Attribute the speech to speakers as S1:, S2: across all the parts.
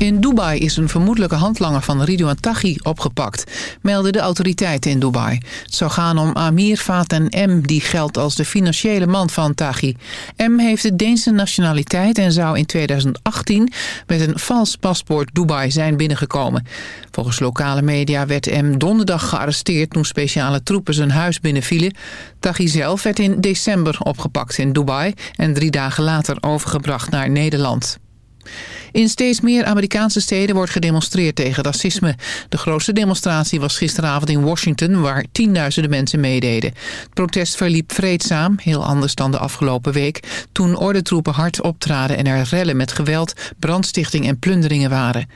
S1: In Dubai is een vermoedelijke handlanger van Ridouan Taghi opgepakt, melden de autoriteiten in Dubai. Het zou gaan om Amir Faten M, die geldt als de financiële man van Taghi. M heeft de Deense nationaliteit en zou in 2018 met een vals paspoort Dubai zijn binnengekomen. Volgens lokale media werd M donderdag gearresteerd toen speciale troepen zijn huis binnenvielen. Taghi zelf werd in december opgepakt in Dubai en drie dagen later overgebracht naar Nederland. In steeds meer Amerikaanse steden wordt gedemonstreerd tegen racisme. De grootste demonstratie was gisteravond in Washington... waar tienduizenden mensen meededen. Het protest verliep vreedzaam, heel anders dan de afgelopen week... toen ordentroepen hard optraden en er rellen met geweld, brandstichting en plunderingen waren.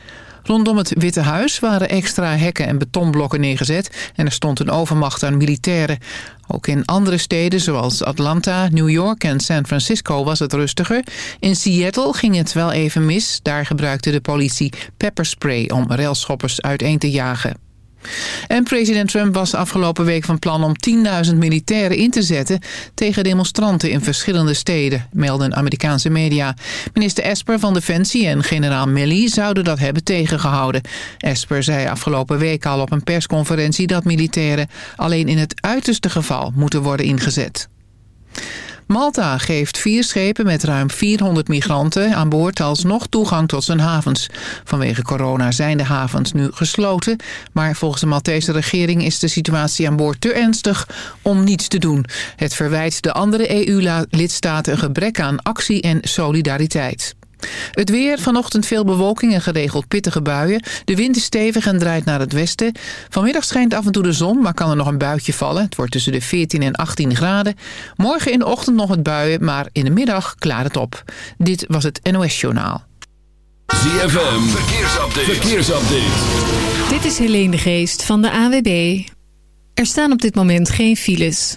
S1: Rondom het Witte Huis waren extra hekken en betonblokken neergezet... en er stond een overmacht aan militairen. Ook in andere steden zoals Atlanta, New York en San Francisco was het rustiger. In Seattle ging het wel even mis. Daar gebruikte de politie pepperspray om railschoppers uiteen te jagen. En president Trump was afgelopen week van plan om 10.000 militairen in te zetten tegen demonstranten in verschillende steden, melden Amerikaanse media. Minister Esper van Defensie en generaal Milley zouden dat hebben tegengehouden. Esper zei afgelopen week al op een persconferentie dat militairen alleen in het uiterste geval moeten worden ingezet. Malta geeft vier schepen met ruim 400 migranten aan boord alsnog toegang tot zijn havens. Vanwege corona zijn de havens nu gesloten, maar volgens de Maltese regering is de situatie aan boord te ernstig om niets te doen. Het verwijt de andere EU-lidstaten een gebrek aan actie en solidariteit. Het weer, vanochtend veel bewolking en geregeld pittige buien. De wind is stevig en draait naar het westen. Vanmiddag schijnt af en toe de zon, maar kan er nog een buitje vallen. Het wordt tussen de 14 en 18 graden. Morgen in de ochtend nog het buien, maar in de middag klaart het op. Dit was het NOS Journaal.
S2: ZFM, verkeersupdate. verkeersupdate.
S3: Dit is Helene de Geest van de AWB. Er staan op dit moment geen files.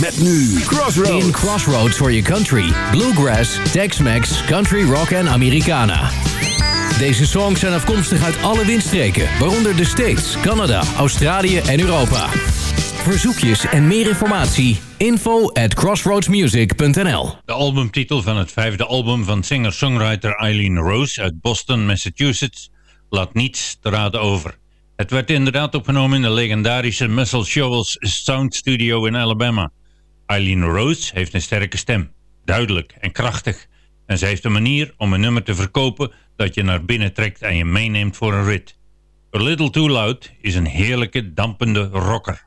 S2: Met nu Crossroads.
S4: In Crossroads for your country. Bluegrass, Tex-Mex, Country Rock en Americana. Deze songs zijn afkomstig uit alle windstreken, waaronder de States, Canada, Australië en Europa. Verzoekjes en meer informatie, info at crossroadsmusic.nl
S5: De albumtitel van het vijfde album van singer-songwriter Eileen Rose uit Boston, Massachusetts, laat niets te raden over. Het werd inderdaad opgenomen in de legendarische Muscle Shoals Sound Studio in Alabama. Eileen Rose heeft een sterke stem, duidelijk en krachtig. En ze heeft een manier om een nummer te verkopen dat je naar binnen trekt en je meeneemt voor een rit. A Little Too Loud is een heerlijke, dampende rocker.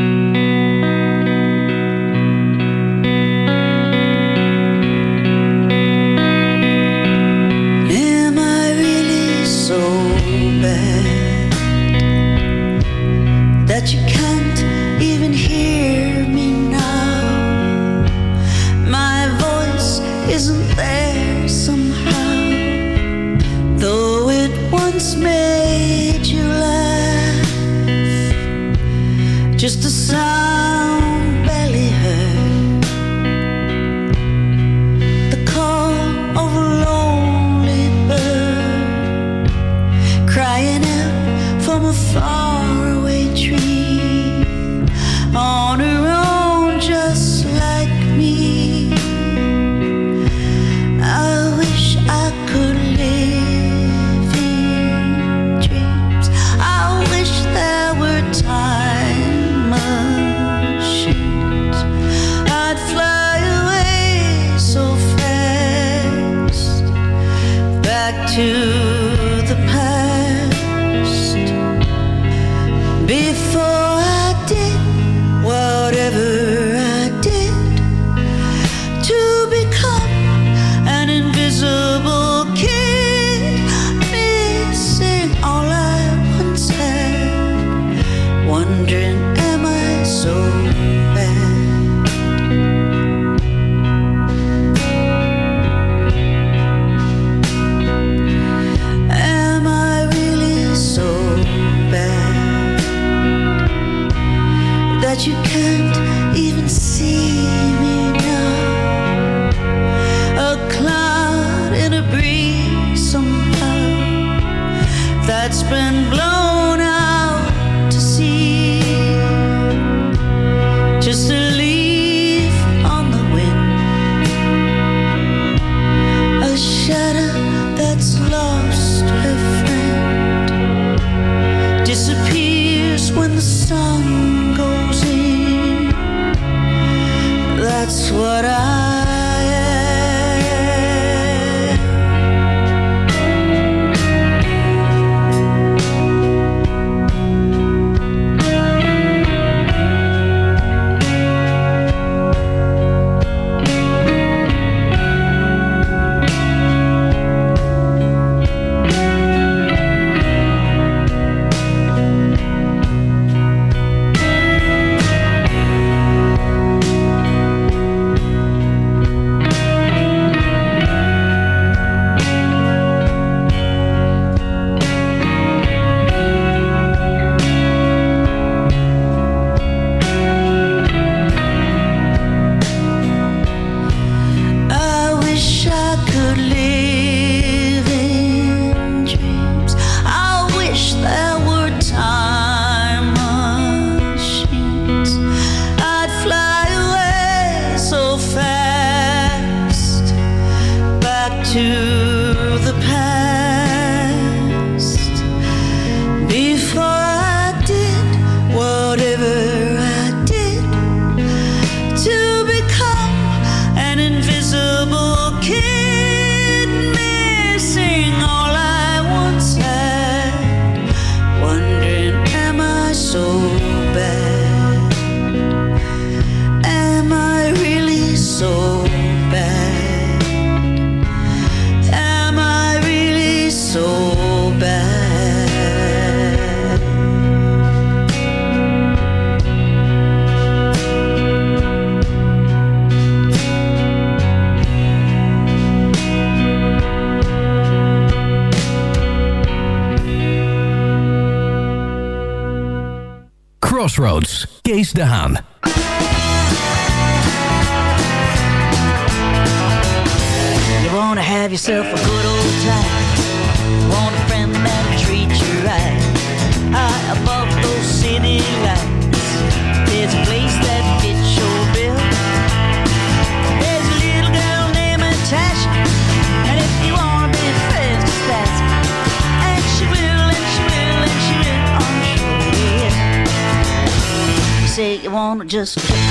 S6: just.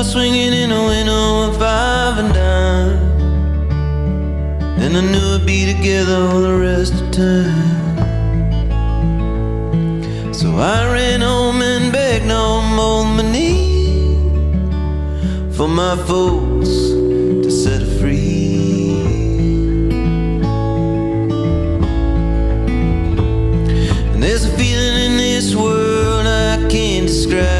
S7: Guitar swinging in a window of five and dime. And I knew we'd be together all the rest of time. So I ran home and begged on both my knees for my folks to set free. And there's a feeling in this world I can't describe.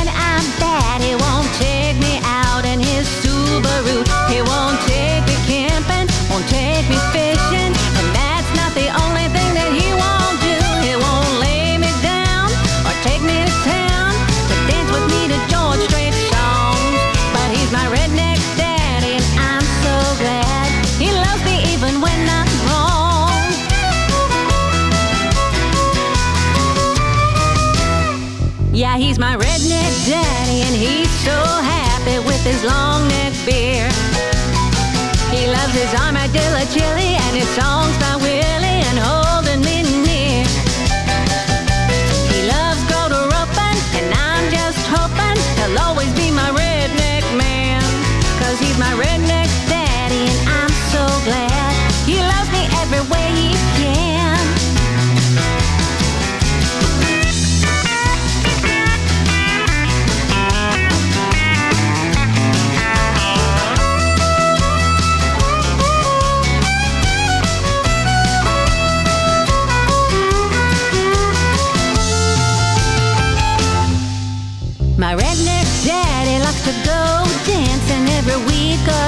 S8: take me Cause I'm Adela Chili and his song's by Will.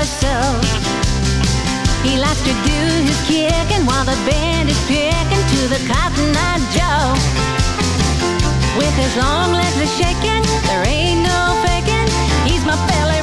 S8: yourself. He likes to do his kicking while the band is picking to the cotton eye Joe. With his long legs a shaking, there ain't no faking. He's my belly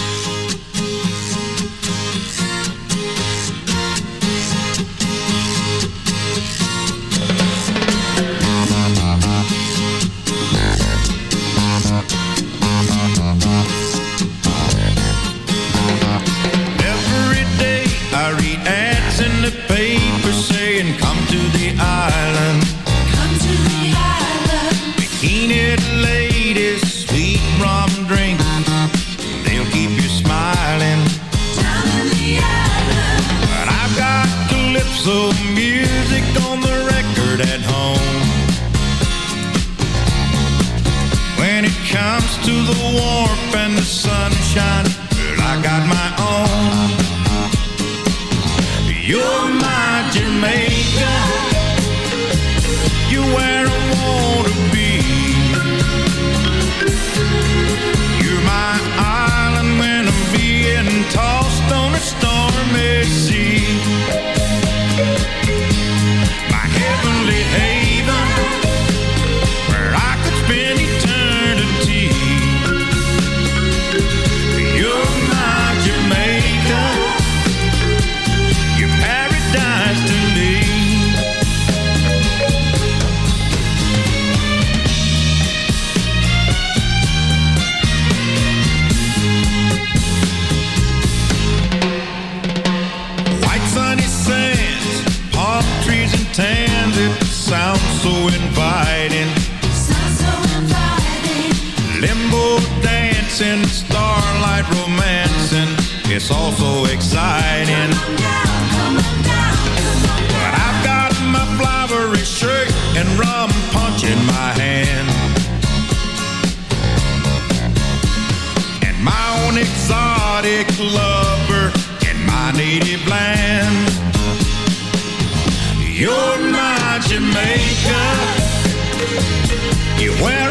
S9: Shine. tans, it sounds so inviting. Sounds so inviting. Limbo dancing, starlight romancing, it's all so exciting. Come on down, come on down, come on down. But I've got my flowery shirt and rum punch in my hand. And my own exotic lover in my native land. Jamaica. You wear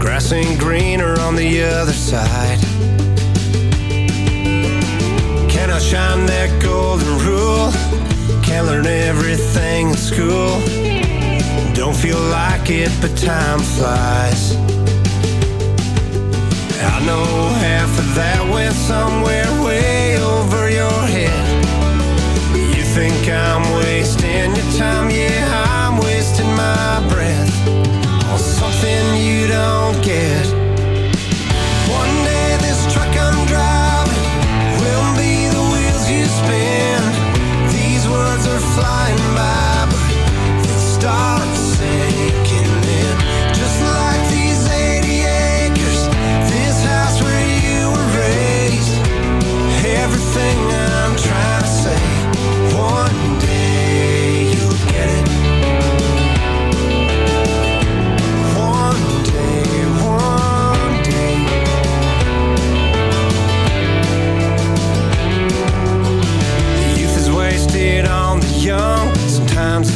S10: Grass ain't greener on the other side. Can I shine that golden rule? Can't learn everything in school. Don't feel like it, but time flies. I know half of that went somewhere way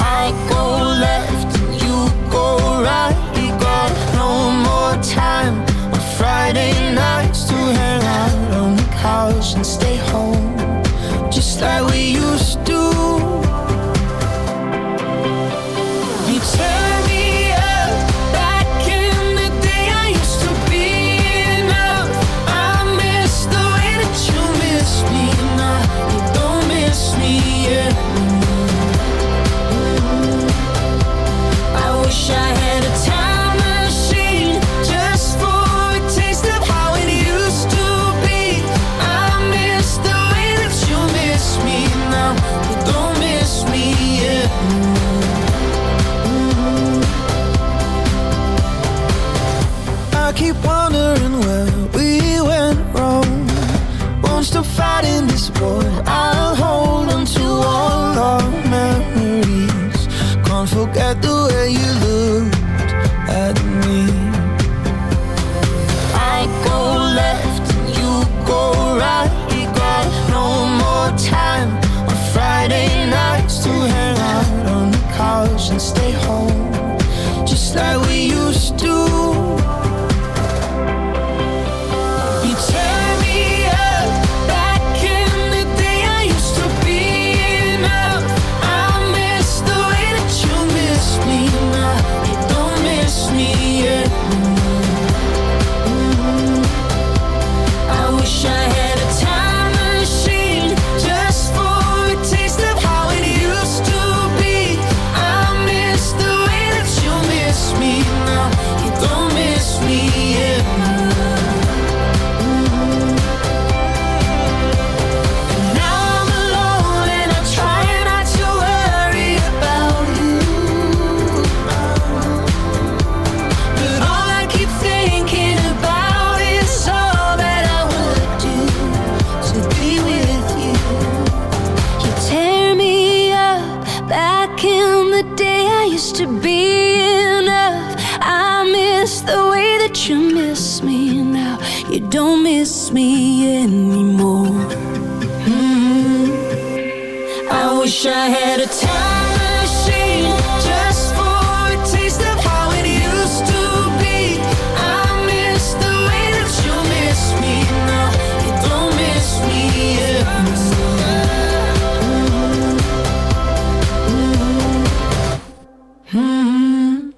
S10: I go left, you go right. We got no more time on Friday nights to hang out on the couch and stay home. Just
S11: keep wondering where we went wrong. Won't stop fighting this war. I'll hold on to all our memories. Can't forget the way you looked at me. I go left, you go right. We got no more time on Friday nights to hang out on the couch and stay home, just like we used.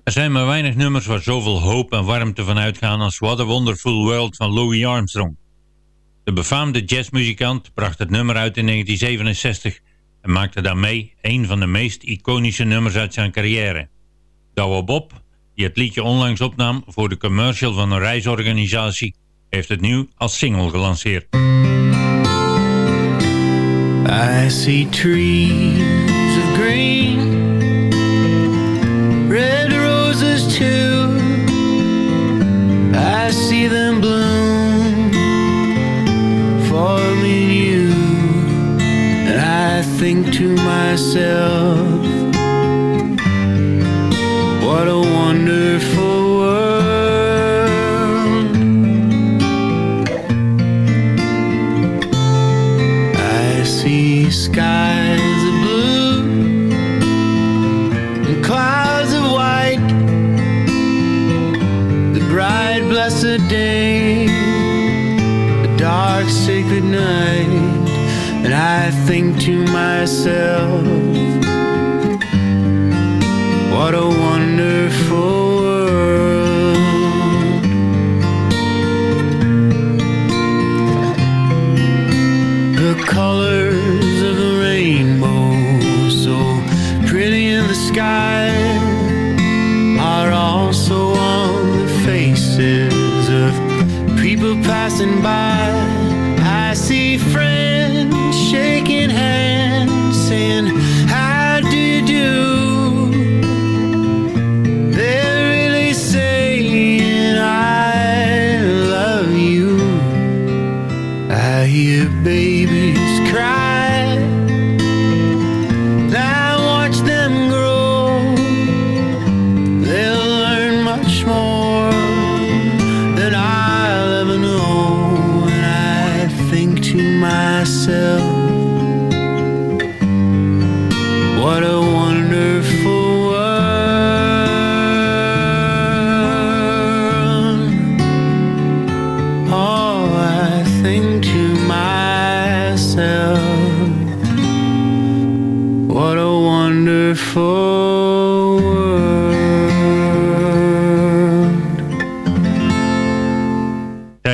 S5: Er zijn maar weinig nummers waar zoveel hoop en warmte van uitgaan als What a Wonderful World van Louis Armstrong. De befaamde jazzmuzikant bracht het nummer uit in 1967 en maakte daarmee een van de meest iconische nummers uit zijn carrière. Douwe Bob, die het liedje onlangs opnam voor de commercial van een reisorganisatie, heeft het nu als single gelanceerd.
S7: I see trees of green, red roses too. I see them bloom for me I think to myself, what a wonderful world. I see skies To myself, what a wonderful world. The colors of the rainbow, so pretty in the sky, are also on the faces of people passing by.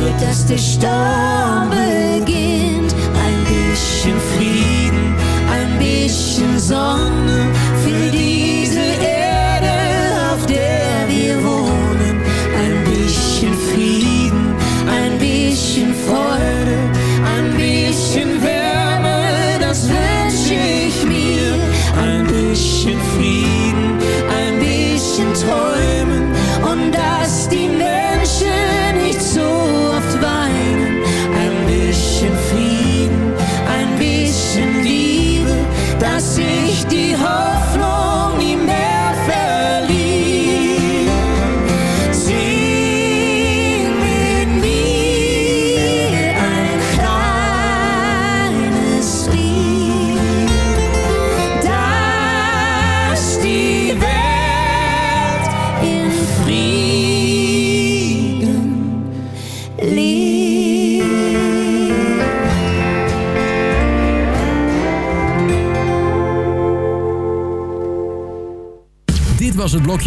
S11: dat dass te staan. die Hoffnung.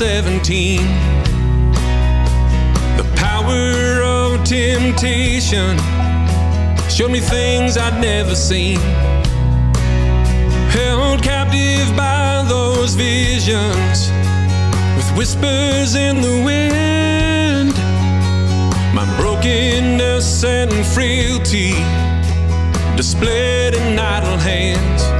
S2: 17. The power of temptation showed me things I'd never seen. Held captive by those visions with whispers in the wind. My brokenness and frailty displayed in idle hands.